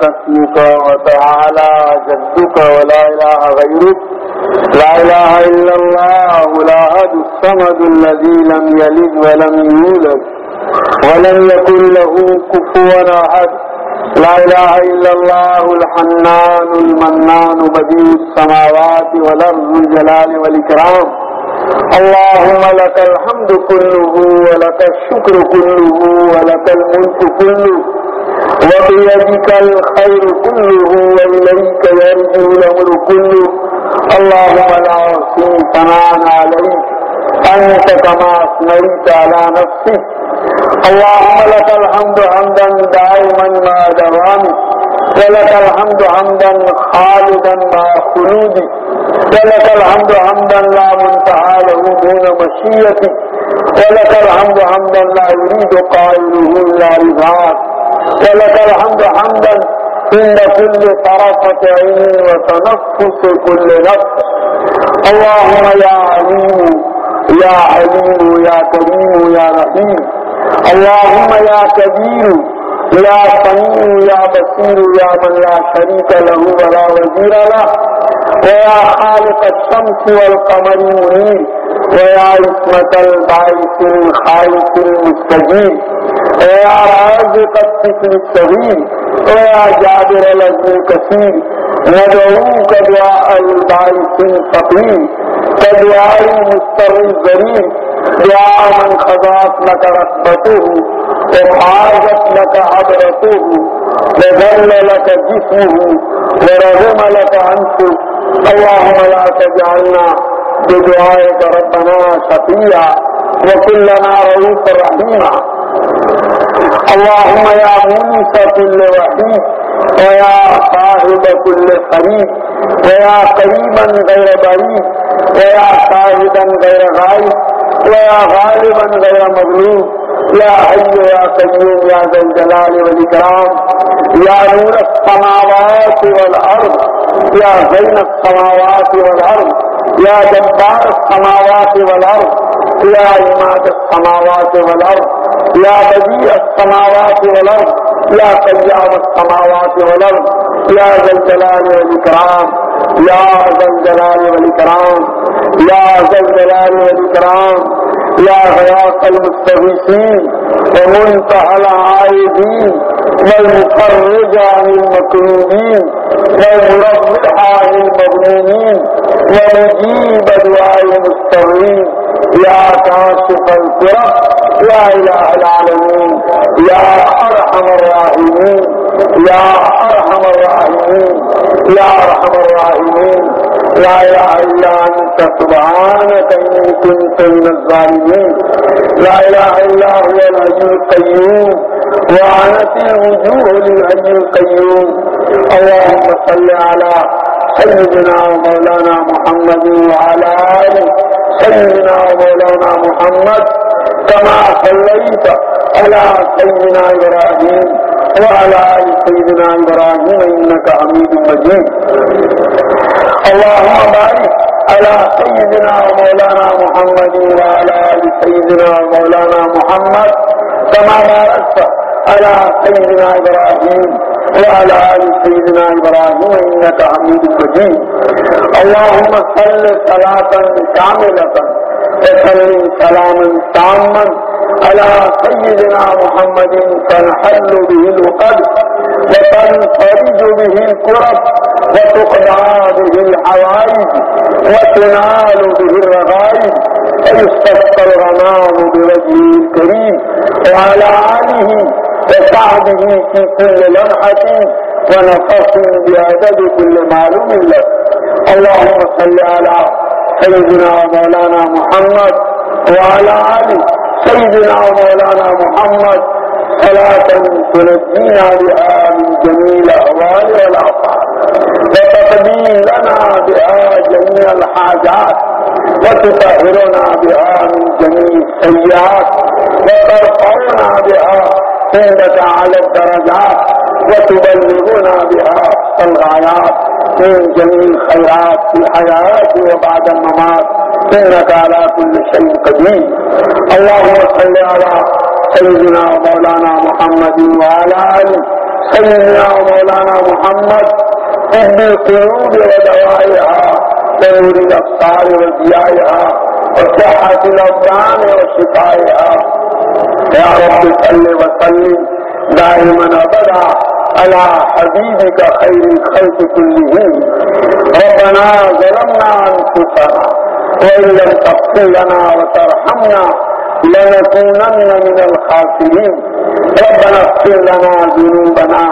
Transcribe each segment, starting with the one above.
تبارك اسمك وتعالى جدك ولا إله غيرك. لا إله إلا الله الأحد الصمد الذي لم يلد ولم يولد ولم يكن له كفوا أحد. لا إله إلا الله الحنان المنان بديع السماوات والأرض الجلال والإكرام. اللهم لك الحمد كله ولك الشكر كله ولك الملك كله. وبيدك الخير كله وإليك يرجو الأمر كله. اللهم لا أحصي ثناء عليك. أنت كما أثنيت على نفسك. اللهم لك الحمد حمدا دائما مع دوامك. ولك الحمد حمدا خالدا مع خلودك ولك الحمد حمدا لا منتهى له دون مشيتك. ولك الحمد حمدا لا يريد قائله إلا رضاك. ولك الحمد حمدا عند كل طرفة عين وتنفس كل نفس. اللهم يا عليم يا عليم يا كريم يا رحيم اللهم يا كبير يا سميع يا بصير يا من لا شريك له ولا وزير له. ويا خالق الشمس والقمر منير ويا عصمة الباعث الخالق المستجيب ويا رازق الطفل الصغير ويا جابر الأجر الكثير ندعوك دعاء الباعث الفقير كدعاء المستر الزرير دعاء من خضعت لك ركبته وحاجت لك عبرته وذل لك جسمه ورغم لك أنفه اللهم لا تجعلنا بدعائك ربنا شقيا وكلنا رؤوف رحيما اللهم يا مونس كل وحيد ويا صاحب كل قريب ويا قريبا غير بعيد ويا شاهدا غير غائب ويا غالبا غير مغلوب يا حي يا قيوم يا ذا الجلال والإكرام يا نور السماوات والأرض يا زين السماوات والأرض يا جبار السماوات والأرض يا إماد السماوات والأرض يا بديع السماوات والأرض يا قيام السماوات والأرض يا ذا الجلال والإكرام يا ذا الجلال والإكرام يا ذا الجلال والإكرام يا غياث المستغيثين ومنتهى العائدين والمفرج عن المكروبين. عن المظلومين ومجيب دعاء المضطرين يا كاشف الكرب يا إله العالمين. يا أرحم الراحمين. يا أرحم الراحمين. يا أرحم الراحمين. لا إله إلا أنت. سبحانك إني كنت من الظالمين. لا إله إلا هو الحي القيوم. وعنت الوجوه للحي القيوم. اللهم صل على سيدنا ومولانا محمد وعلى اله سيدنا ومولانا محمد كما صليت على سيدنا إبراهيم وعلى آل سيدنا إبراهيم إنك حميد مجيد. اللهم بارك على سيدنا ومولانا محمد وعلى آل سيدنا ومولانا محمد كما باركت على سيدنا إبراهيم وعلى آل سيدنا إبراهيم إنك حميد مجيد. اللهم صل صلاة كاملة وسلم سلاما تاما على سيدنا محمد تنحل به العقد وتنفرج به الكرب وتقضى به الحوائج وتنال به الرغائب. ويستسقى الغمام بوجهه الكريم وعلى آله وصحبه في كل لمحة ونفس بعدد كل معلوم له اللهم صل على سيدنا ومولانا محمد وعلى آل سيدنا ومولانا محمد صلاة تنجينا بها من جميع الأهوال والأفعال وتقضي لنا بها جميع الحاجات وتطهرنا بها من جميع السيئات وترفعنا بها عندك على الدرجات وتبلغنا بها الغايات. من جميع الخيرات في الحياة وبعد الممات. إنك على كل شيء قدير. اللهم صل على سيدنا ومولانا محمد وعلى آله. سيدنا ومولانا محمد. طب القلوب ودوائها. ونور الأبصار وضيائها. وصحة الأبدان وشفائها. يا رب صل وسلم دائما أبدا على حبيبك خير الخلق كلهم. ربنا ظلمنا أنفسنا وإن لم تغفر لنا وترحمنا لنكونن من الخاسرين. ربنا اغفر لنا ذنوبنا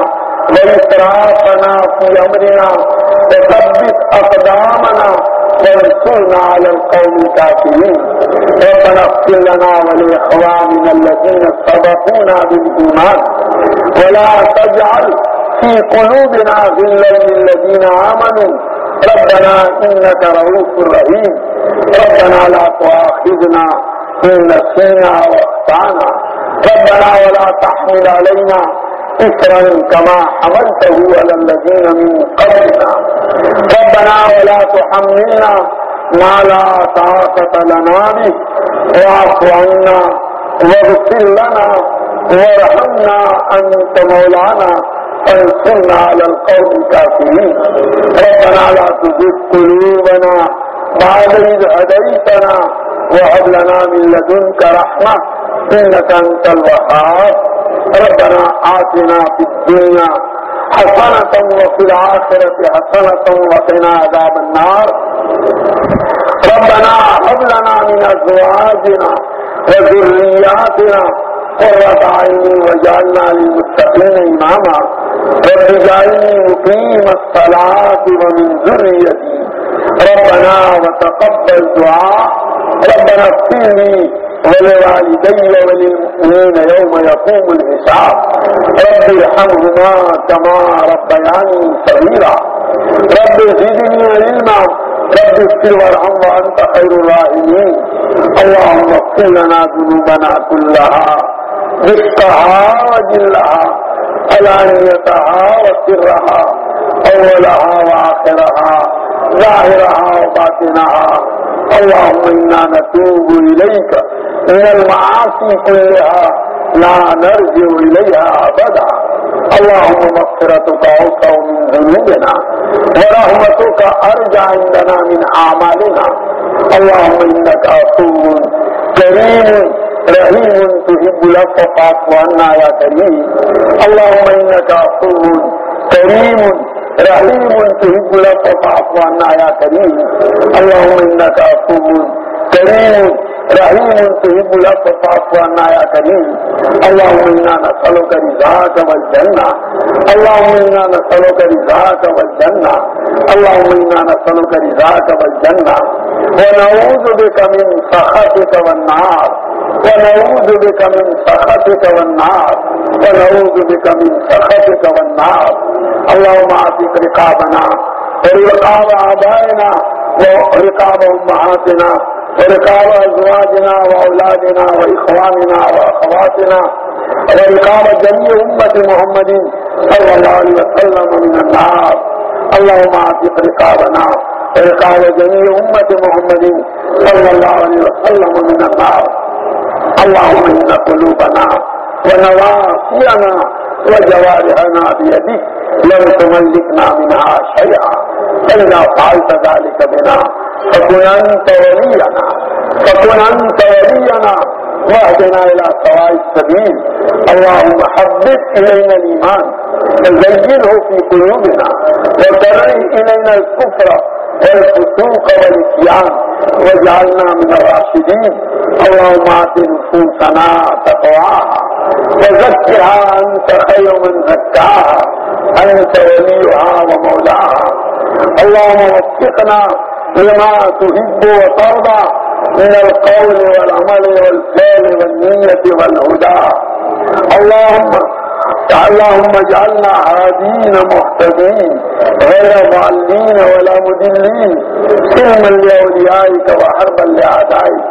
وإسرافنا في أمرنا وثبت أقدامنا وانصرنا على القوم الكافرين. ربنا اغفر لنا ولإخواننا الذين سبقونا بالإيمان. ولا تجعل في قلوبنا غلا للذين آمنوا. ربنا إنك رؤوف رحيم. ربنا لا تؤاخذنا إن نسينا وأخطأنا. ربنا ولا تحمل علينا إثرا كما حملته على الذين من قبلنا ربنا ولا تحملنا ما لا طاقة لنا به. واعف عنا واغفر لنا وارحمنا أنت مولانا. فانصرنا على القوم الكافرين. ربنا لا تزغ قلوبنا بعد إذ هديتنا. وهب لنا من لدنك رحمة إنك أنت الوهاب. ربنا آتنا في الدنيا حسنة وفي الآخرة حسنة وقنا عذاب النار. ربنا هب لنا من أزواجنا وذرياتنا قرة عين وجعلنا للمتقين إماما. رب اجعلني مقيم الصلاة ومن ذريتي. ربنا وتقبل دعاء. ربنا اغفر لي ولوالدي وللمؤمنين يوم يقوم الحساب. رب ارحمهما كما ربياني صغيرا. رب زدني علما. رب اغفر وارحم وأنت خير الراحمين. اللهم اغفر لنا ذنوبنا كلها. رزقها وجلها. علانيتها وسرها. أولها وآخرها. ظاهرها وباطنها. اللهم إنا نتوب إليك. من المعاصي كلها لا نرجع إليها أبدا. اللهم مغفرتك اوسع من ذنوبنا ورحمتك ارجع عندنا من أعمالنا. اللهم إنك عفو كريم رحيم تحب العفو فاعف عنا يا كريم. اللهم إنك عفو كريم رحيم تحب العفو فاعف عنا يا كريم. اللهم إنك عفو كريم رحيم تحب العفو فاعف عنا يا كريم اللهم انا نسالك رضاك والجنه اللهم انا نسالك رضاك والجنه اللهم انا نسالك رضاك والجنه ونعوذ بك من سخطك والنار۔ ونعوذ بك من سخطك والنار۔ ونعوذ بك من سخطك والنار۔ اللهم اعطيك رقابنا۔ ورقاب آبائنا ورقاب أمهاتنا ورقاب أزواجنا وأولادنا وإخواننا وأخواتنا ورقاب جميع أمة محمد صلى الله عليه وسلم من النار. اللهم اعطيك رقابنا. ورقاب جميع أمة محمد صلى الله عليه وسلم من النار. اللهم إن قلوبنا ونواصينا وجوارحنا بيدك لم تملكنا منها شيئا. فإذا فعلت ذلك بنا فكن أنت ولينا فكن أنت ولينا واهدنا إلى سواء السبيل. اللهم حبب إلينا الإيمان. وزينه في قلوبنا. وكره إلينا الكفر والفسوق والإتيان. واجعلنا من الراشدين. اللهم آت نفوسنا تقواها. وزكها أنت خير من زكاها. أنت وليها ومولاها. اللهم وفقنا لما تحب وترضى من القول والعمل والفعل والنية والهدى. اللهم اللهم اجعلنا هادين مهتدين غير ضالين ولا مدلين. سلما لأوليائك وحربا لأعدائك.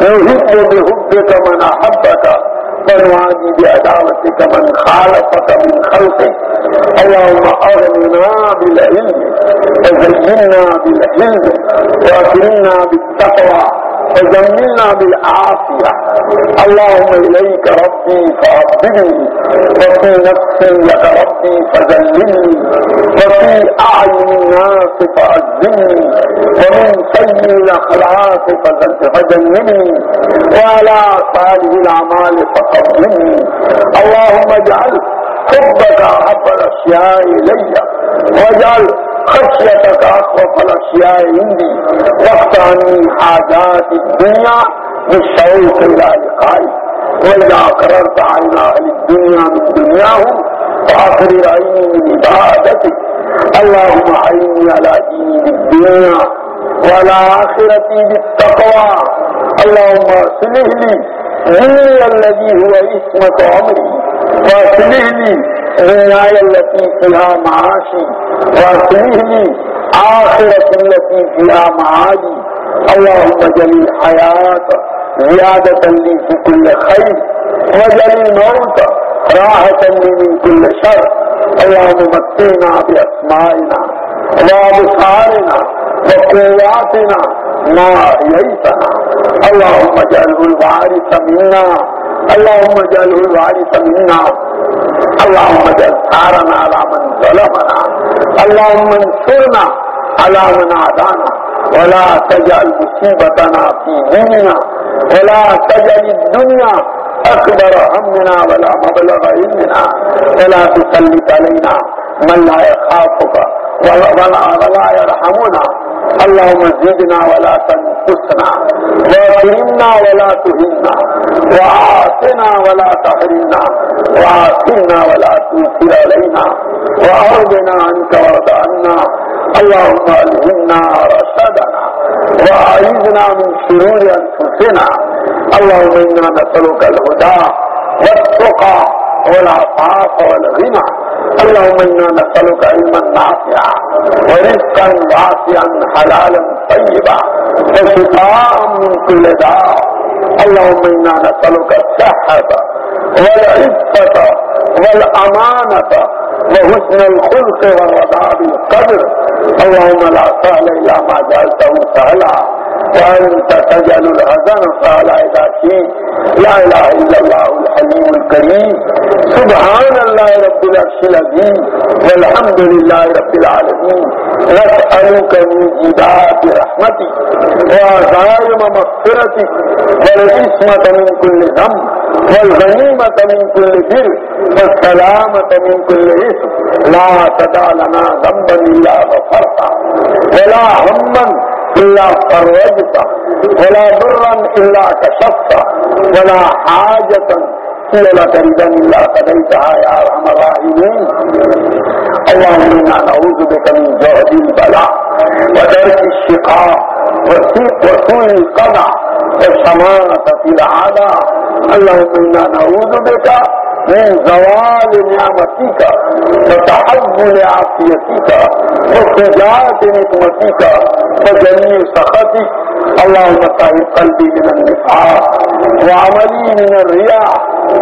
نحب بحبك من أحبك. ونعادي بعداوتك من خالفك من خلقك اللهم أغننا بالعلم وزينا بالحلم وأكرمنا بالتقوى فجملنا بالعافية. اللهم إليك ربي فأبدلني وفي نفسي لك ربي فذللني وفي أعين الناس فأذلني ومن سيء الأخلاق فجنبني وعلى صالح الأعمال فقبلني. اللهم اجعل حبك أحب الأشياء إلي واجعل خشيتك أخوف الأشياء عندي عني حاجات الدنيا بالشوق إلى لقائك وإذا قررت عين أهل الدنيا من دنياهم فأقرر عيني من عبادتك اللهم عيني على ديني بالدنيا وعلى آخرتي بالتقوى. اللهم أصلح لي ديني الذي هو اسمة عمري وأصلح لي دنياي التي فيها معاشي لي آخرة التي فيها معادي اللهم جل الحياة زيادة لي في كل خير وجل الموت راحة لي من كل شر. اللهم متنا بأسمائنا وأبصارنا وقواتنا ما أحييتنا اللهم اجعله الوارث منا اللهم اجعله الوارث منا. اللهم اجعل ثارنا على من ظلمنا. اللهم انصرنا على من عادانا. ولا تجعل مصيبتنا في ديننا ولا تجعل الدنيا أكبر همنا ولا مبلغ علمنا. ولا تسلط علينا من لا يخافك ولا يرحمنا. اللهم زدنا ولا تنقصنا. واكرمنا ولا تهنا وآتنا ولا تحرمنا وآتنا ولا تنكر علينا وأرضنا عنك وارض عنا. اللهم ألهمنا رشدنا وأعيذنا من شرور أنفسنا. اللهم إنا نسألك الهدى والتقى والعفاف والغنى. اللهم إنا نسألك علما نافعا ورزقا واسعا حلالا طيبا وشفاء من كل داء. اللهم إنا نسألك الصحة والعفة والأمانة وحسن الخلق والرضا بالقدر. اللهم لا سهل إلا ما جعلته سهلا. وأنت تجعل الحزن سهلا إذا شئت. لا إله إلا الله الحليم الكريم. سبحان الله رب العرش العظيم. والحمد لله رب العالمين. نسألك موجبات رحمتك وعزائم مغفرتك والعصمة من كل ذنب والغنيمة من كل بر والسلامة من كل اسم لا تدع لنا ذنبا إلا غفرته ولا هما إلا فرجته ولا ضرا إلا كشفته ولا حاجة هي لك رضا إلا قضيتها يا أرحم الراحمين. اللهم إنا نعوذ بك من جهد البلاء ودرك الشقاء وسوء القضاء والشماتة العداء اللهم إنا نعوذ بك من زوال نعمتك وتحول عافيتك وفجاءة نقمتك وجميع سخطك. اللهم طهر قلبي من النفاق وعملي من الرياء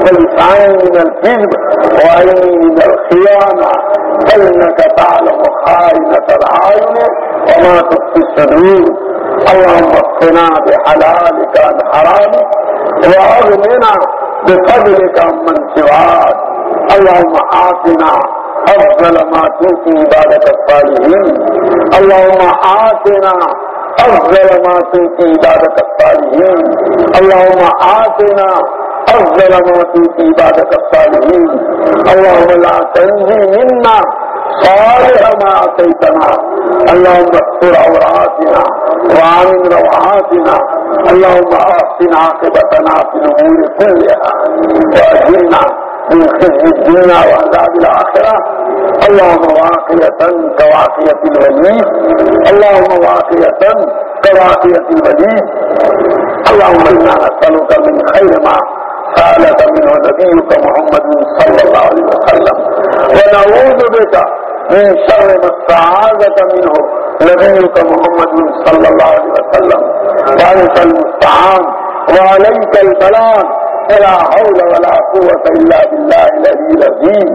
ولساني من الكذب وعيني من الخيانة فإنك تعلم خائنة العين وما تخفي الصدور. اللهم اقنا بحلالك عن حرامك وأغننا بفضلك عمن سواك. اللهم آتنا أفضل ما تؤتي عبادك الصالحين. اللهم آتنا أفضل ما تؤتي عبادك الصالحين. اللهم آتنا ما تؤتي عبادك الصالحين. اللهم لا تنزي منا صالح ما أتيتنا اللهم استر عوراتنا وعامل روعاتنا. اللهم أحسن عاقبتنا في الأمور كلها. وأجرنا من خزي الدنيا وعذاب الآخرة. اللهم واقية كواقية الوليد. اللهم واقية كواقية الوليد. اللهم إنا نسألك من خير ما سألك منه نبيك محمد صلى الله عليه وسلم. ونعوذ بك من شر ما استعاذك منه نبيك محمد صلى الله عليه وسلم. وأنت المستعان وعليك الكلام ولا حول ولا قوة إلا بالله الذي العظيم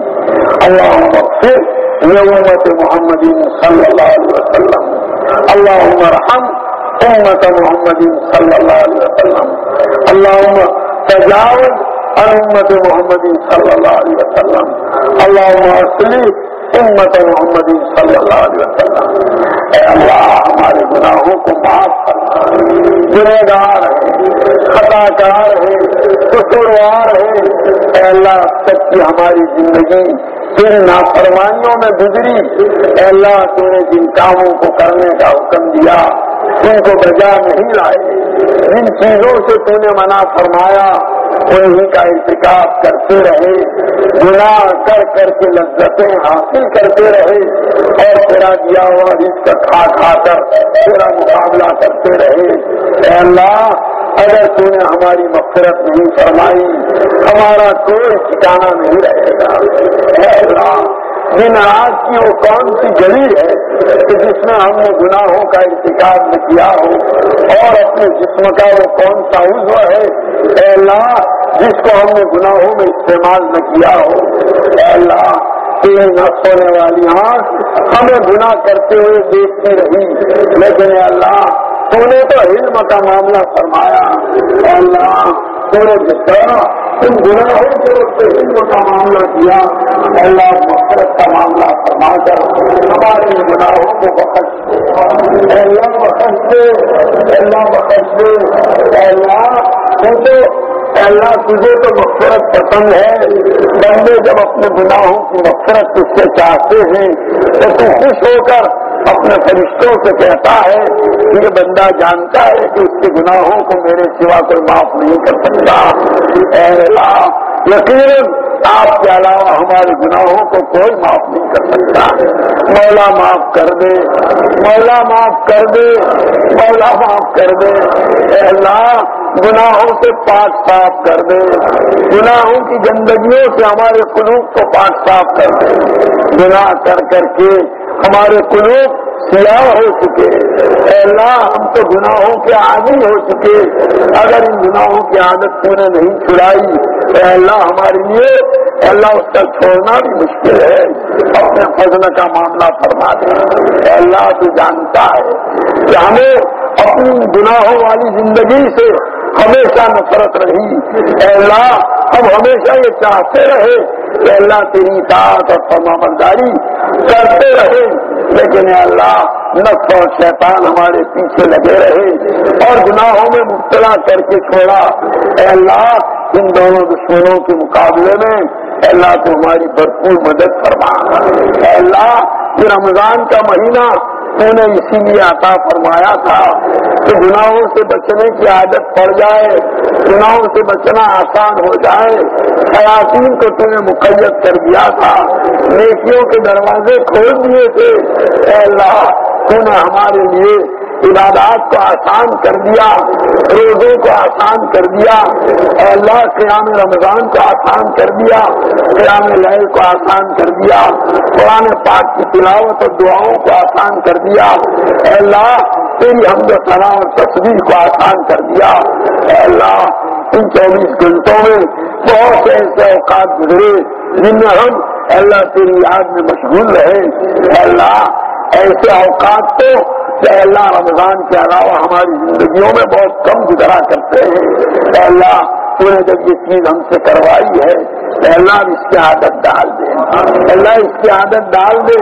اللهم اغفر لأمة محمد صلى الله عليه وسلم. اللهم ارحم امت محمد صلی اللہ علیہ وسلم. اللہ تجاوز امت محمد صلی اللہ علیہ وسلم. اللہ اصلی امت محمد صلی اللہ علیہ وسلم. اے اللہ، ہمارے گناہوں کو معاف کرنا گنہ گار ہے خطا کار ہے، قصوروار ہے. اے اللہ سب کی ہماری زندگی تیری نافرمانیوں میں گزری. اے اللہ نے جن کاموں کو کرنے کا حکم دیا ان کو بجا نہیں لائے۔ جن چیزوں سے تو نے منع فرمایا انہیں کا انتخاب کرتے رہے۔ گناہ کر کر کے لذتیں حاصل کرتے رہے۔ اور تیرا دیا ہوا رشت کھا کھا کر تیرا مقابلہ کرتے رہے۔ اے اللہ، اگر تو نے ہماری مفرت نہیں فرمائی، ہمارا کوئی ٹھکانا نہیں رہے گا۔ اے اللہ دن کی وہ کون سی گلی ہے کہ جس میں ہم نے گناہوں کا انتخاب نہ کیا ہو اور اپنے جسم کا وہ کون سا عزو ہے۔ اے اللہ، جس کو ہم نے گناہوں میں استعمال نہ کیا ہو۔ اے اللہ تیری نہ سونے والی آنکھ ہمیں گناہ کرتے ہوئے دیکھتی رہی۔ لیکن اے اللہ تو نے تو علم کا معاملہ فرمایا۔ اے اللہ تو جس طرح ان گناہوں سے علم کا معاملہ کیا اللہ مفرت معاملہ فرما کر ہمارے گناہوں کو بخش دے۔ اللہ بخش دے اللہ بخش دے۔ اللہ تو اللہ، تجھے تو مفرت پسند ہے۔ بندے جب اپنے گناہوں کی مفرت اس سے چاہتے ہیں، تو تو خوش ہو کر اپنے فرشتوں سے کہتا ہے کہ یہ بندہ جانتا ہے کہ اس کے گناہوں کو میرے سوا کوئی معاف نہیں کر سکتا۔ اے اللہ یقیناً آپ کے علاوہ ہمارے گناہوں کو کوئی معاف نہیں کر سکتا۔ مولا معاف کر دے، مولا معاف کر دے، مولا معاف کر دے۔ اے اللہ، گناہوں سے پاک صاف کر دے۔ گناہوں کی گندگیوں سے ہمارے قلوب کو پاک صاف کر دے۔ گناہ کر کر کے ہمارے قلوب سیاح ہو چکے اے اللہ، ہم تو گناہوں کے عادی ہو چکے اگر ان گناہوں کی عادت تو نے نہیں چھڑائی، اے اللہ، ہمارے لیے، اے اللہ، اس کا چھوڑنا بھی مشکل ہے۔ اپنے فضل کا معاملہ فرما دے۔ اے اللہ، تو جانتا ہے کہ ہمیں اپنی گناہوں والی زندگی سے ہمیشہ نفرت رہی۔ اے اللہ ہم ہمیشہ یہ چاہتے رہے کہ اللہ تیری اطاعت اور فرما برداری کرتے رہے لیکن اللہ، نفس اور شیطان ہمارے پیچھے لگے رہے اور گناہوں میں مبتلا کر کے چھوڑا۔ اے اللہ، ان دونوں دشمنوں کے مقابلے میں اے اللہ تو ہماری بھرپور مدد فرما۔ اے اللہ، یہ رمضان کا مہینہ تو نے اسی لیے عطا فرمایا تھا کہ گناہوں سے بچنے کی عادت پڑ جائے، گناہوں سے بچنا آسان ہو جائے۔ خواتین کو تو نے مقید کر دیا تھا۔ نیکیوں کے دروازے کھول دیے تھے۔ اے اللہ، تو نے ہمارے لیے عبادات کو آسان کر دیا، روزوں کو آسان کر دیا اے اللہ قیام رمضان کو آسان کر دیا، قیام لہر کو آسان کر دیا، قرآن پاک کی تلاوت اور دعاؤں کو آسان کر دیا۔ اے اللہ، تیری ہم جو سلام اور تصویر کو آسان کر دیا۔ اے اللہ، ان چوبیس گھنٹوں میں بہت سے ایسے اوقات گزرے جن میں ہم اللہ تیری یاد میں مشغول رہے اے اللہ ایسے اوقات تو کہ اللہ رمضان کے علاوہ ہماری زندگیوں میں بہت کم گزرا کرتے ہیں۔ اے اللہ، تو نے جب یہ چیز ہم سے کروائی ہے، اے اللہ اس کی عادت ڈال دے اللہ اس کی عادت ڈال دے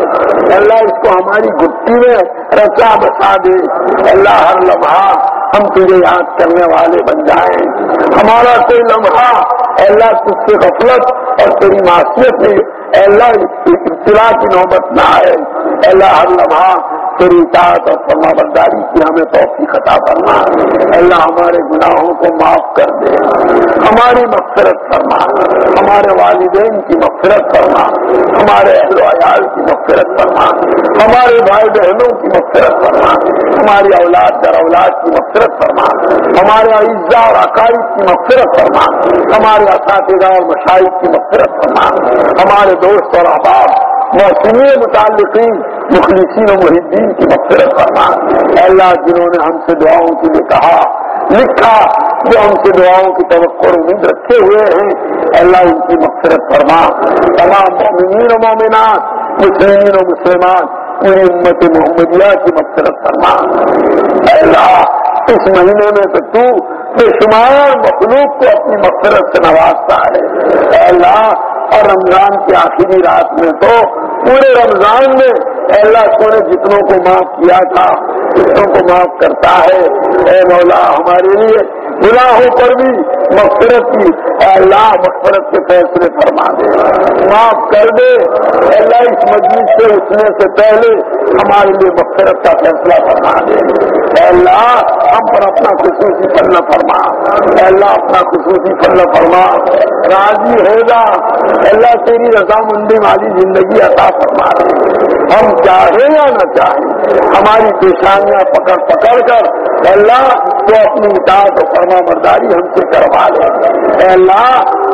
اللہ اس کو ہماری گٹی میں رچا بسا دے اللہ، ہر لمحہ ہم تجھے یاد کرنے والے بن جائیں۔ ہمارا کوئی لمحہ اللہ تجھ سے غفلت اور تیری معاشیت میں اللہ ابتلا کی نوبت نہ آئے۔ اللہ ہر لمحہ تیری اطاعت اور فرما برداری کی ہمیں توفیق عطا کرنا اللہ ہمارے گناہوں کو معاف کر دے۔ ہماری مغفرت فرما۔ ہمارے والدین کی مغفرت فرما۔ ہمارے اہل و عیال کی مغفرت فرما۔ ہمارے بھائی بہنوں کی مغفرت فرما۔ ہماری اولاد در اولاد کی مغفرت فرما۔ ہمارے اعزا اور عقائد کی مغفرت فرما۔ ہمارے اساتذہ اور مشاہد کی مغفرت فرما۔ ہمارے دوست اور احباب موسمی متعلقین، مخلصین و محدین کی مغفرت فرما۔ اللہ، جنہوں نے ہم سے دعاؤں کے لیے کہا، لکھا جو ہم سے دعاؤں کی توقع امید رکھے ہوئے ہیں۔ اللہ، ان کی مغفرت فرما۔ تمام مومنین و مومنات، مسلمین و مسلمان، پوری امت محمدیہ کی مقصرت فرما۔ اللہ، اس مہینے میں تو تو بے شمار مخلوق کو اپنی مقصرت سے نوازتا ہے۔ اللہ اور رمضان کی آخری رات میں تو پورے رمضان میں اللہ سونے نے جتنوں کو معاف کیا تھا، جتنوں کو معاف کرتا ہے، اے مولا ہمارے لیے گناہوں پر بھی مغفرت کی۔ اللہ، مغفرت کے فیصلے فرما دے۔ معاف کر دے۔ اللہ، اس مجلس سے اٹھنے سے پہلے ہمارے لیے مغفرت کا فیصلہ فرما دے۔ اللہ، ہم پر اپنا خصوصی فل فرما۔ اللہ، اپنا خصوصی فل فرما۔ راضی ہوگا اللہ، تیری رضامندی والی زندگی عطا فرما دے۔ ہم چاہیں یا نہ چاہیں، ہماری پیشانیاں پکڑ پکڑ کر اللہ تو اپنی اطاعت و فرما برداری ہم سے کروا لے۔ اے اللہ،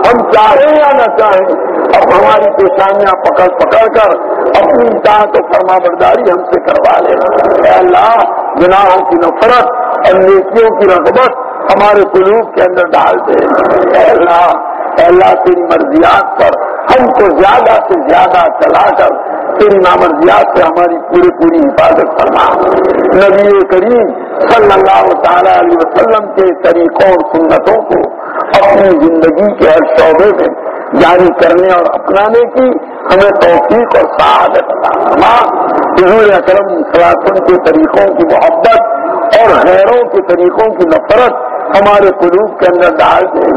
ہم چاہیں یا نہ چاہیں، اب ہماری پیشانیاں پکڑ پکڑ کر اپنی اطاعت و فرما برداری ہم سے کروا لے۔ اے اللہ، گناہوں کی نفرت اور نیکیوں کی رغبت ہمارے قلوب کے اندر ڈال دے۔ اے اللہ اللہ تیری مرضیات پر، ہم کو زیادہ سے زیادہ چلا کر تیری نامرضیات سے ہماری پوری پوری حفاظت فرما۔ نبی کریم صلی اللہ تعالی علیہ وسلم کے طریقوں اور سنتوں کو اپنی زندگی کے ہر شعبے میں جاری کرنے اور اپنانے کی ہمیں توفیق اور سعادت حضور اکرم سلاسن کے طریقوں کی محبت اور غیروں کے طریقوں کی نفرت ہمارے قلوب کے اندر ڈال دے۔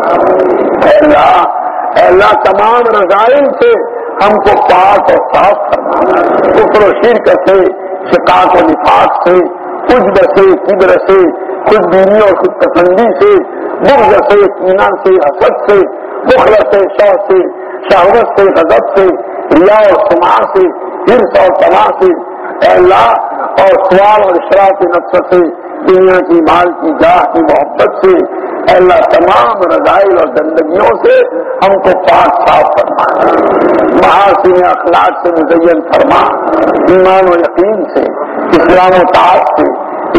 اللہ اللہ، تمام رضائل سے ہم کو پاک اور صاف کرنا کفر و شرک سے شکاط و نفاق سے کچھ بسے کبر سے خود بینی اور خود پسندی سے، بغض سے کینا سے، حسد سے بخل سے شوق سے، شہوت سے، غضب سے ریا اور سما سے ہرس اور تما سے اللہ اور سوال اور اشراف نقص سے، دنیا کی مال کی جاہ کی، محبت سے اللہ تمام رضائل اور زندگیوں سے ہم کو پاک صاف فرما محاسن اخلاق سے مزین فرما ایمان و یقین سے، اسلام و تعاق سے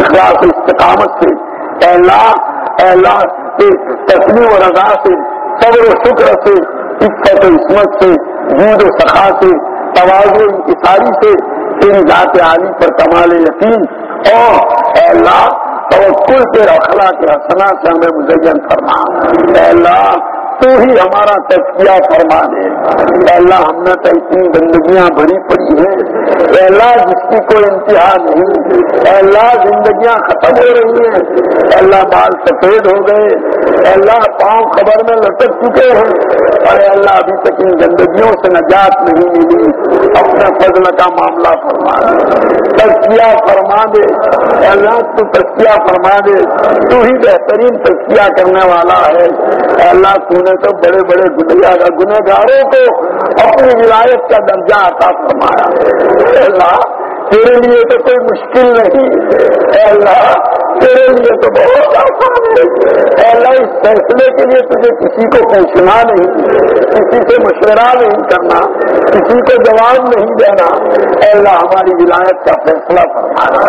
اخلاق استقامت سے۔ اللہ اللہ تصویر و رضا سے، صبر و شکر سے، عفت و عصمت سے۔ جود و سخا سے توازو انتصاری سے تیری ذات عالی پر کمال یقین اور اے اللہ توکل کے رکھنا کے حسنا سے ہمیں مزین فرما۔ اے اللہ تو ہی ہمارا تجکیہ فرما دے اللہ، ہم نے تو اتنی گندگیاں بھری پڑی ہیں۔ اللہ، جس کی کوئی انتہا نہیں۔ اللہ، زندگیاں ختم ہو رہی ہیں۔ اللہ، بال سفید ہو گئے۔ اللہ، پاؤں خبر میں لٹک چکے ہیں۔ اور اللہ، ابھی تک ان گندگیوں سے نجات نہیں ملی۔ اپنے فضل کا معاملہ فرما دے۔ تجکیہ فرما دے۔ اللہ، تو تجکیہ فرما دے۔ تو ہی بہترین تجکیہ کرنے والا ہے۔ اللہ، تو نے تو بڑے بڑے گنہ گاروں کو اپنی ولایت کا درجہ عطا فرمایا۔ اللہ، تیرے لیے تو کوئی مشکل نہیں۔ اے اللہ، تیرے لیے تو بہت آسان ہے۔ اے اللہ، اس فیصلے کے لیے تجھے کسی کو پوچھنا نہیں، کسی سے مشورہ نہیں کرنا، کسی کو جواب نہیں دینا۔ اے اللہ، ہماری ولایت کا فیصلہ فرمانا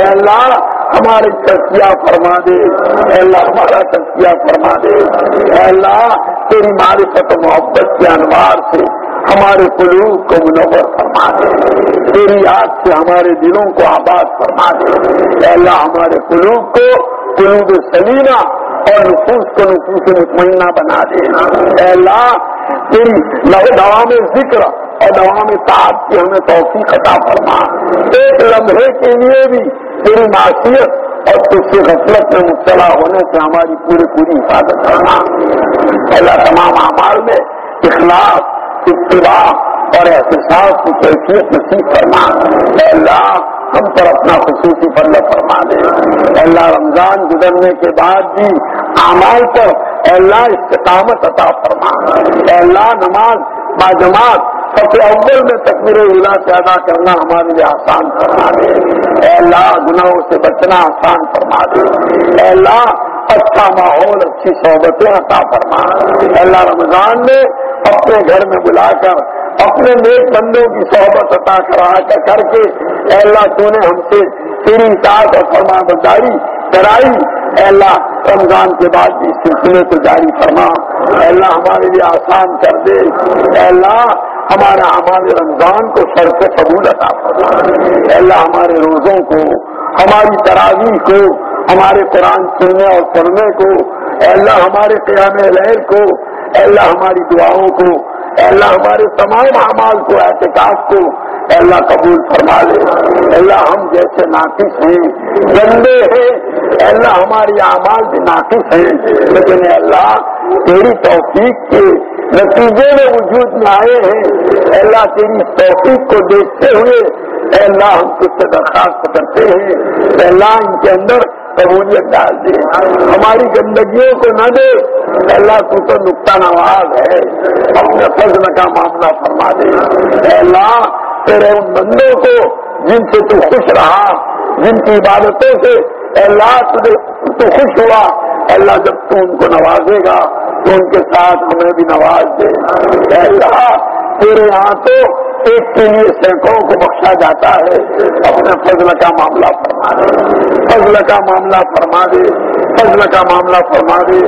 اے اللہ ہماری تجزیہ فرما دے۔ اے اللہ، ہمارا تجزیہ فرما دے۔ اے اللہ، تیری معرفت و محبت کے انوار سے ہمارے قلوب کو منور فرما دے۔ تیری یاد سے ہمارے دلوں کو آباد فرما دے۔ اے اللہ، ہمارے قلوب کو قلوب سلینا اور نفوس کو نفوس مطمئنہ بنا دے۔ اے اللہ، تیری دوا میں ذکر اور دوا میں تعب کی ہمیں توفیق عطا فرما۔ ایک لمحے کے لیے بھی تیری معاشیت اور تجھ سے غفلت میں مبتلا ہونے سے ہماری پوری پوری حفاظت کرنا۔ اللہ تمام اعمال میں اخلاق اتباع اور احتساب کی کیفیت نصیب فرما۔ اے اللہ، ہم پر اپنا خصوصی فل فرما دے۔ اللہ، رمضان گزرنے کے بعد بھی اعمال پر اللہ استقامت عطا فرما۔ اللہ، نماز، باجماعت سب اول میں تکبیر اللہ سے ادا کرنا ہمارے لیے آسان فرما دے۔ اے اللہ، گناہوں سے بچنا آسان فرما دے۔ اے اللہ اچھا ماحول، اچھی صحبتیں عطا فرما۔ اللہ، رمضان میں اپنے گھر میں بلا کر، اپنے نیک بندوں کی صحبت عطا کرا کر کر کے، اے اللہ، تو نے ہم سے تیری ساتھ اور فرما برداری کرائی۔ اے اللہ، رمضان کے بعد بھی سلسلے کو جاری فرما۔ اے اللہ، ہمارے لیے آسان کر دے۔ اے اللہ ہمارا ہمارے رمضان کو سر سے قبول عطا فرما۔ اللہ، ہمارے روزوں کو، ہماری تراویح کو، ہمارے قرآن سننے اور پڑھنے کو اللہ، ہمارے قیام لہر کو اللہ، ہماری دعاؤں کو اللہ، ہمارے تمام اعمال کو احتکاب کو اللہ، قبول فرما لے۔ اللہ، ہم جیسے ناقص ہیں، گندے ہیں اللہ، ہماری اعمال بھی ناقص ہیں۔ لیکن اللہ، تیری توفیق کے نتیجے میں وجود میں آئے ہیں۔ اللہ تیری توفیق کو دیکھتے ہوئے اللہ ہم کچھ سے درخواست کرتے ہیں۔ اللہ ان کے اندر قبولیت ڈال دے۔ ہماری گندگیوں کو نہ دے۔ اللہ تو تو نقطہ نواز ہے۔ اپنے فضل کا معاملہ فرما دے۔ اللہ تیرے ان بندوں کو جن سے تو خوش رہا، جن کی عبادتوں سے اللہ تجھے تو خوش ہوا اللہ جب تو ان کو نوازے گا تو ان کے ساتھ ہمیں بھی نواز دے۔ اللہ، تیرے یہاں تو ایک کے لیے سینکڑوں کو بخشا جاتا ہے۔ اپنے فضل کا معاملہ فرما دے۔ فضل کا معاملہ فرما دے۔ فضل کا معاملہ فرما دے۔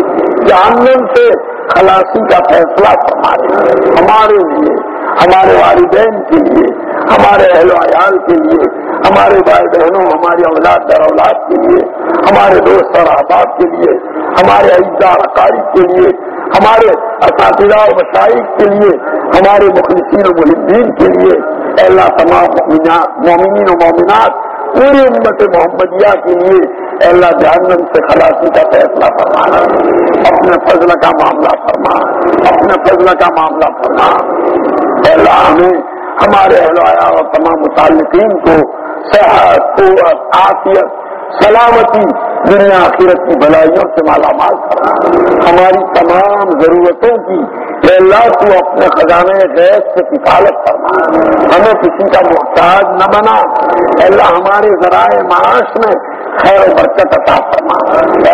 جہنم سے خلاصی کا فیصلہ فرما دے۔ ہمارے لیے، ہمارے والدین کے لیے، ہمارے اہل و عیال کے لیے ہمارے بھائی بہنوں، ہماری اولاد در اولاد کے لیے، ہمارے دوست اور احباب کے لیے، ہمارے عیدہ اقارب کے لیے، ہمارے اساتذہ و مشائق کے لیے، ہمارے مخلصین و محدین کے لیے اللہ تمام مومنین و مومنات پوری امت محمدیہ کے لیے اللہ جہنم سے خلاصی کا فیصلہ فرمانا اپنے فضل کا معاملہ فرما۔ اپنے فضل کا معاملہ فرما۔ اللہ ہمیں ہمارے اہل اور تمام متعلقین کو صحت، قوت آفیت سلامتی، دنیا آخرت کی بھلائیوں سے مالا مال کرنا۔ ہماری تمام ضرورتوں کی اللہ تو اپنے خزانے گیس سے کفالت کرنا ہمیں کسی کا محتاج نہ بنا۔ اللہ ہمارے ذرائع معاش میں خیر و برکت عطا فرما۔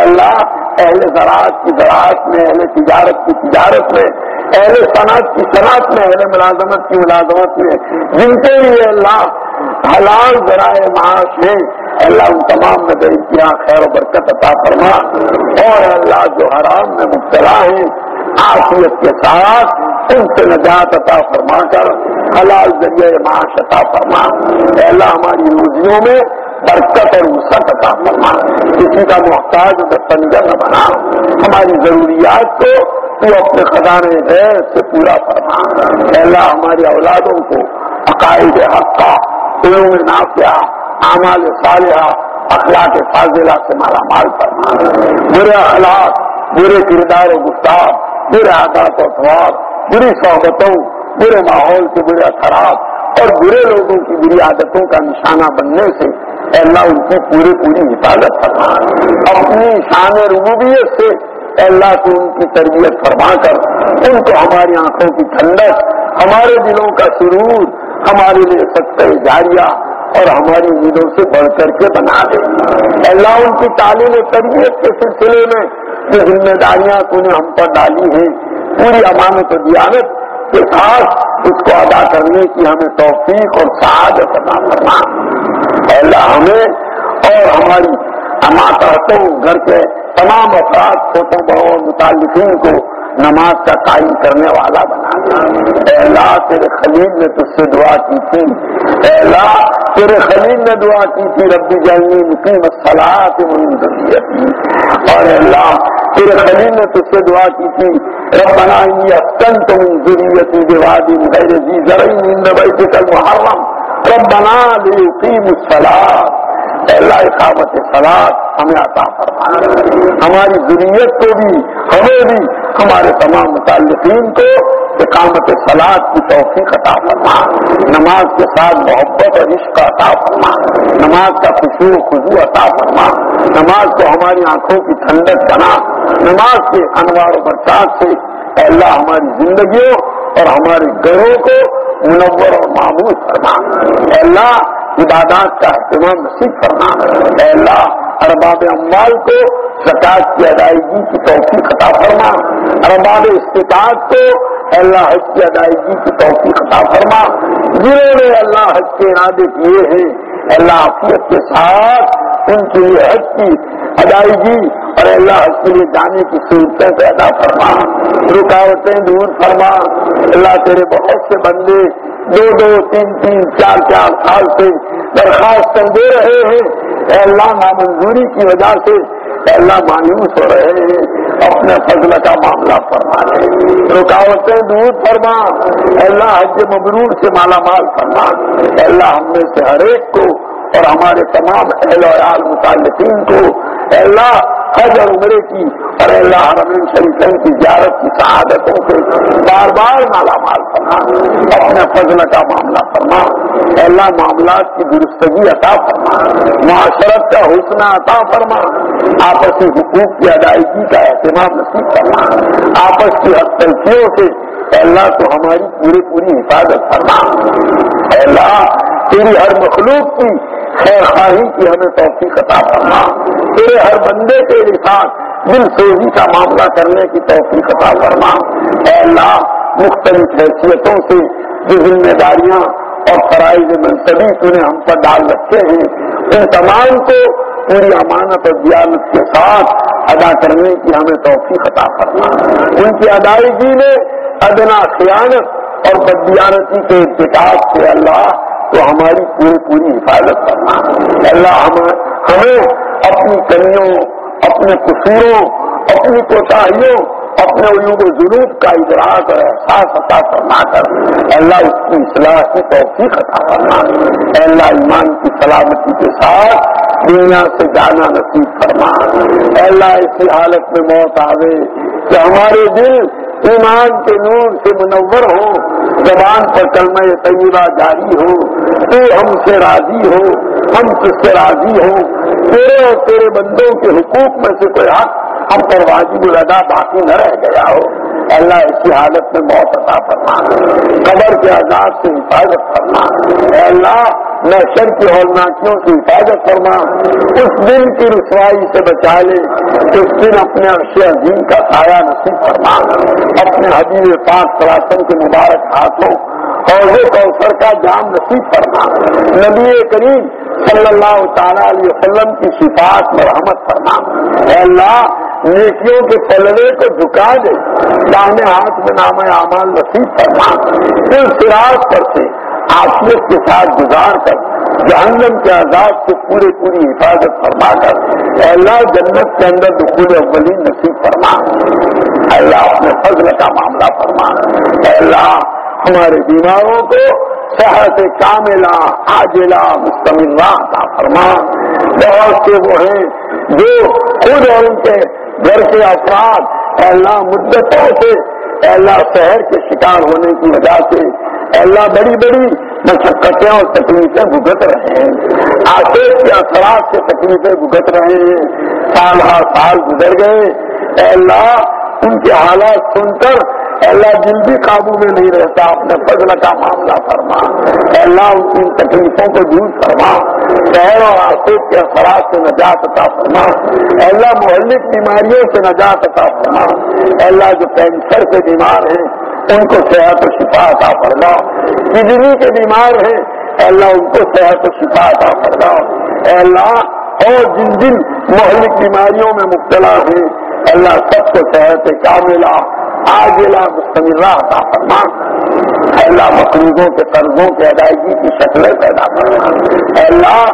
اللہ اہل زراعت کی زراعت میں، اہل تجارت کی تجارت میں اہل صنعت کی صنعت میں، اہل ملازمت کی ملازمت میں۔ جن کے لیے اللہ حلال ذرائع معاش ہیں، اللہ ان تمام میں کیا خیر و برکت عطا فرما۔ اور اللہ جو حرام میں مبتلا ہیں آفیت کے ساتھ ان سے نجات عطا فرما کر حلال ذریعہ معاش عطا فرما۔ اللہ، ہماری روزیوں میں برکت اور وسعت عطا فرما۔ کسی کا محتاج نہ بنا، ہماری ضروریات کو تو اپنے خزانے غیر سے پورا فرما۔ اللہ، ہماری اولادوں کو عقائد حق کا علوم نافیہ اعمال صالحہ، اخلاق فاضلہ سے مالا مال فرما۔ برے اخلاق، برے کردار و گفتار برے عادات و خواب بری صحبتوں، برے ماحول کے برے اثرات اور برے لوگوں کی بری عادتوں کا نشانہ بننے سے اللہ ان کی پوری پوری حفاظت فرما۔ اپنی شان ربوبیت سے اللہ کو ان کی تربیت فرما کر، ان کو ہماری آنکھوں کی ٹھنڈک، ہمارے دلوں کا سرور، ہمارے لیے سچ جاریہ اور ہماری امیدوں سے بڑھ کر کے بنا دے۔ اللہ ان کی تعلیم و تربیت کے سلسلے میں جو ذمہ داریاں انہیں ہم پر ڈالی ہیں، پوری امانت و دیانت کے ساتھ اس کو ادا کرنے کی ہمیں توفیق اور سعادت ادا کرنا اللہ ہمیں اور ہماری اماطوں گھر کے تمام افراد چھوٹوں بڑوں متعلقین کو نماز کا قائم کرنے والا بنا اے اللہ، تیرے خلیل نے تجھ سے دعا کی تھی۔ اے اللہ، تیرے خلیل نے دعا کی تھی۔ ربی جائیں مقیم صلاح اور اے اللہ، تیرے خلیل نے تجھ سے دعا کی تھی۔ ربنا رب بنائی اتنت ضروریتی دیوادی غیر جی ذرعی کل محرم رب بنا لی قیم اللہ اقامت سلاد ہمیں عطا فرما ہماری ضروریت کو بھی، ہمیں بھی، ہمارے تمام متعلقین کو اقامت سلاد کی توفیق عطا فرما نماز کے ساتھ محبت اور عشق عطا فرما نماز کا خوشو خوشبو عطا فرما نماز کو ہماری آنکھوں کی ٹھنڈک بنا. نماز کے انوار و برسات سے اللہ ہماری زندگیوں اور ہمارے گھروں کو منور اور معمول فرما اللہ، عبادات کا اہتمام نصیب کرنا اے اللہ، ارباب اموال کو زکات کی ادائیگی کی توفیق عطا فرما۔ ارباب استطاعت کو اللہ، حج کی ادائیگی کی توفیق عطا فرما۔ جنہوں نے اللہ حج کے ارادے کیے ہیں اللہ، عافیت کے ساتھ ان کے لیے حج کی ادائیگی اور اللہ حج کے لیے جانے کی صورتیں پیدا فرما، رکاوٹیں دور فرما۔ اللہ تیرے بہت سے بندے دو دو، تین تین، چار چار سال سے درخواست دے رہے ہیں۔ اے اللہ، نامنظوری کی وجہ سے اے اللہ مایوس ہو رہے ہیں۔ اپنے فضل کا معاملہ فرما رہے رکاوٹیں دور فرما۔ اے اللہ، حج مبرور سے مالا مال فرما۔ اے اللہ، ہم میں سے ہر ایک کو اور ہمارے تمام اہل ویال متعلقین کو اے اللہ، حج اور عمرے کی اور اللہ رمین شریفین کی زیارت کی شہادتوں سے بار بار مالا مال فرما، اپنے فضل کا معاملہ فرما اللہ، معاملات کی درستگی عطا فرما، معاشرت کا حسن عطا فرما، آپسی حقوق کی ادائیگی کا اہتمام نصیب کرنا آپس کی تلفیوں سے اللہ تو ہماری پوری پوری حفاظت کرنا اللہ، تیری ہر مخلوق کی خیر خواہی کی ہمیں توفیق عطا کرنا تیرے ہر بندے کے ساتھ دل سوزی کا معاملہ کرنے کی توفیق عطا فرما۔ اے اللہ، مختلف حیثیتوں سے جو ذمہ داریاں اور فرائض منصبی تو نے ہم پر ڈال رکھے ہیں، ان تمام کو پوری امانت اور دیانت کے ساتھ ادا کرنے کی ہمیں توفیق عطا کرنا ان کی ادائیگی میں ادنا خیانت اور بدیانتی کے ارتکاب سے اللہ تو ہماری پوری پوری حفاظت کرنا اللہ ہمیں اپنی کمیوں، اپنے قصوروں، اپنی کوتاہیوں، اپنے عیوب و جنوب کا ادراک اور احساس عطا فرما کر اللہ اس کی اصلاح کی توفیق عطا فرما۔ اللہ ایمان کی سلامتی کے ساتھ دنیا سے جانا نصیب فرما۔ اللہ اسی حالت میں موت آوے کہ ہمارے دل ایمان کے نور سے منور ہو، زبان پر کلمہ طیبہ جاری ہو، تو ہم سے راضی ہو، ہم کس سے راضی ہو۔ تیرے اور تیرے بندوں کے حقوق میں سے کوئی حق ہم پر واجب الادا باقی نہ رہ گیا ہو۔ اللہ اسی حالت میں موت عطا فرما۔ قبر کے آزاد سے حفاظت فرما۔ اللہ نشر کی ہولناکیوں سے حفاظت فرما، اس دن کی رسوائی سے بچا لے، اس دن اپنے عرصے عظیم کا سایہ نصیب فرما۔ اپنے حبیب پاک سلاسن کے مبارک ہاتھوں اور وہ کوثر کا جام نصیب فرما۔ نبی کریم صلی اللہ تعالی علیہ وسلم کی صفات مرحمت فرما۔ اے اللہ، نیکیوں کے پلڑے کو جھکا دے۔ داہنے ہاتھ میں نام اعمال نصیب فرما۔ پھر سراغ پر سے آفیت کے ساتھ گزار کر جہنم کے آزاد سے پوری پوری حفاظت فرما کر اللہ جنت کے اندر دخول اولین نصیب فرما۔ اللہ اپنے فضل کا معاملہ فرما۔ اللہ ہمارے بیماروں کو صحت کاملا آجلا مستمل کا فرما۔ بہت سے وہ ہیں جو خود اور ان کے گھر کے افراد اللہ مدتوں سے اللہ شہر کے شکار ہونے کی وجہ سے اللہ بڑی بڑی مشقتیں اور تکلیفیں بھگت رہے ہیں۔ آشیش کے اثرات سے تکلیفیں بھگت رہے ہیں۔ سال ہر سال گزر گئے۔ اللہ ان کے حالات سن کر اللہ دل بھی قابو میں نہیں رہتا، اپنے فضل کا معاملہ فرما۔ اللہ ان کی تکلیفوں کو دور فرما۔ شہر اور آسود کے اثرات سے نجات عطا فرما۔ اللہ محلک بیماریوں سے نجات عطا فرما۔ اللہ جو کینسر سے بیمار ہیں، ان کو صحت و شفا عطا فرما۔ کڈنی کے بیمار ہیں، اللہ ان کو صحت و شفا عطا فرما۔ اللہ، اور جن جن محلک بیماریوں میں مبتلا ہیں، اللہ سب کو صحت کاملہ آج مستمرہ عطا فرما۔ اللہ مقروضوں کے قرضوں کے ادائیگی کی شکلیں پیدا کرنا اللہ،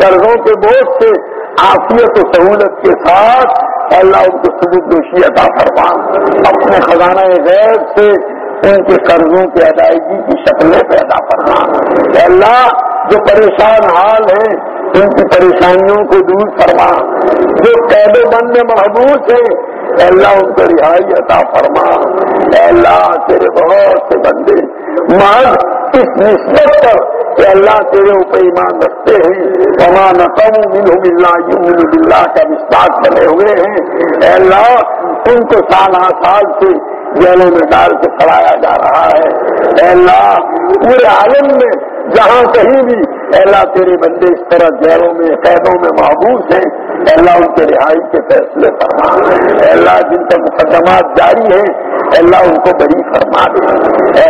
قرضوں کے بوجھ سے آفیت و سہولت کے ساتھ اللہ ان کو ثبوت دوشی عطا فرما۔ اپنے خزانہ غیر سے ان کے قرضوں کی ادائیگی کی شکلیں پیدا کرنا اللہ، جو پریشان حال ہیں، ان کی پریشانیوں کو دور فرما۔ جو قید بند میں محبوس ہیں اللہ ان کو رہائی عطا فرما۔ اللہ تیرے بہت سے بندے محض اس نسبت پر کہ اللہ تیرے اوپر ایمان رکھتے ہیں۔ امان کم مل بلّہ یوں بلّہ کا وشواس بنے ہوئے ہیں؟ اللہ، ان کو سال ہر سال سے جیلوں میں ڈال کے پڑھایا جا رہا ہے۔ اللہ، پورے عالم میں جہاں کہیں بھی اللہ تیرے بندے اس طرح جیلوں میں، قیدوں میں محبوب ہیں۔ اللہ ان کے رہائی کے فیصلے فرما اللہ جن کا مقدمات جاری ہیں، اللہ ان کو بڑی فرما دے۔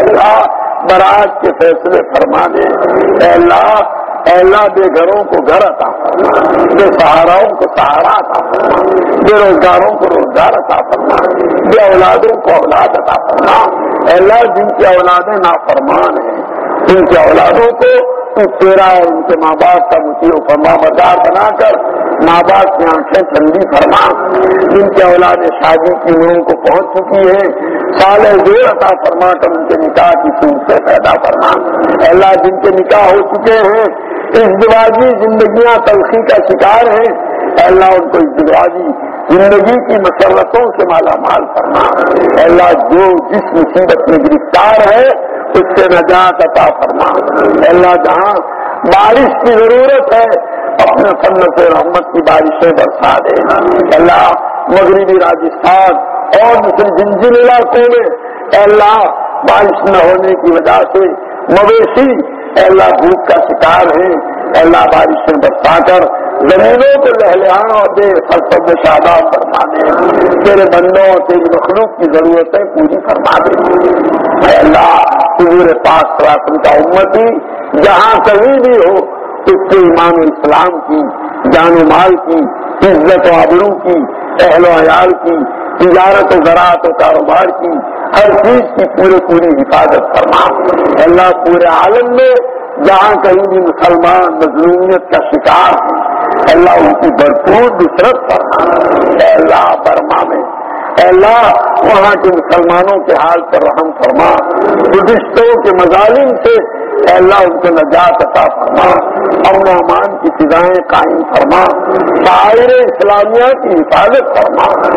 اللہ برات کے فیصلے فرما دے۔ اللہ اللہ بے گھروں کو گھر عطا فرما بے سہاراؤں کو سہارا عطا فرما بے روزگاروں کو روزگار عطا فرما بے اولادوں کو اولاد عطا فرما اللہ، جن کی اولادیں نافرمان ہیں ان کی اولادوں کو تیرا اور ان کے ماں باپ کا مچی و فرما بردار بنا کر ماں باپ کی آنکھیں ٹھنڈی فرما جن کے اولاد شادی کی عمروں کو پہنچ چکی ہے سال زور عطا فرما کر ان کے نکاح کی سوچ سے پیدا فرما۔ اللہ، جن کے نکاح ہو چکے ہیں، اس دماغی زندگیاں تلخی کا شکار ہیں۔ اللہ، ان کو اس دماغی زندگی کی مسرتوں سے مالا مال کرنا اللہ، جو جس مصیبت میں گرفتار ہے، اس سے نجات عطا فرما۔ اللہ، جہاں بارش کی ضرورت ہے، اپنے سنت رحمت کی بارشیں برسا دے۔ اللہ، مغربی راجستھان اور دوسرے جن جن علاقوں میں اللہ، بارش نہ ہونے کی وجہ سے مویشی اللہ، بھوک کا شکار ہے اللہ، بارشیں برسا کر۔ زمینوں کو لہلہانا دے فصل میں شاداب فرما دے تیرے بندوں تیری مخلوق کی ضرورتیں پوری فرما دے۔ اللہ، حضور پاک راسن کا امتی جہاں کہیں بھی ہو، اس کے ایمان و اسلام کی، جان و مال کی، عزت و آبروں کی، اہل و عیال کی، تجارت و زراعت و کاروبار کی، ہر چیز کی پورے پوری حفاظت فرما۔ اللہ، پورے عالم میں جہاں کہیں بھی مسلمان مظلومیت کا شکار اللہ ان کی بھرپور نصرت فرما اللہ برما میں اللہ، وہاں کے مسلمانوں کے حال پر رحم فرما۔ بدھسٹوں کے مظالم سے اللہ ان کو نجات عطا فرما۔ امن و امان کی فضائیں قائم فرما۔ شاعر اسلامیہ کی حفاظت فرما۔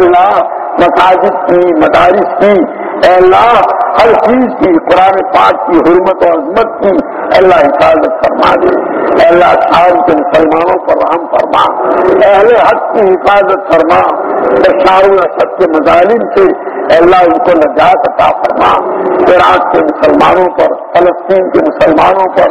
اللہ، مساجد کی، مدارس کی اللہ، ہر چیز کی، قرآن پاک کی حرمت و عظمت کی اللہ حفاظت فرما دے۔ اللہ، شام کے مسلمانوں پر رحم فرما۔ اہل حق کی حفاظت فرما۔ بشار الاسد کے مظالم سے اللہ ان کو نجات عطا فرما۔ عراق کے مسلمانوں پر، فلسطین کے مسلمانوں پر،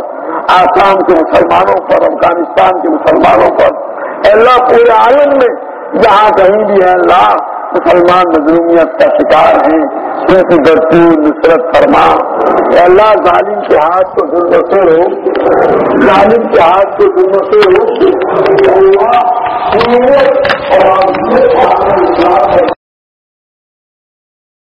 آسام کے مسلمانوں پر، افغانستان کے مسلمانوں پر۔ اللہ، پورے عالم میں جہاں کہیں بھی ہے اللہ مسلمان مظلومیت کا شکار ہیں صرف گرتی نصرت فرما۔ اللہ، ظالم کے ہاتھ کو ظلم سے ہو۔ ظالم کے ہاتھ کو ظلم سے ہو۔ اور